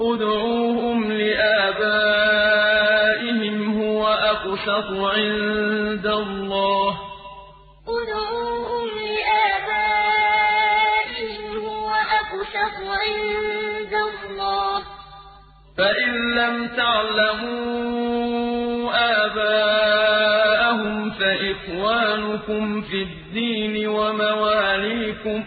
ادْعُوهُمْ لِآبَائِهِمْ هُوَ أَقْسَطُ عِندَ اللَّهِ ۚ. فَإِن لَّمْ تَعْلَمُوا آبَاءَهُمْ فَإِخْوَانُكُمْ فِي الدِّينِ وَمَوَالِيكُمْ ۚ.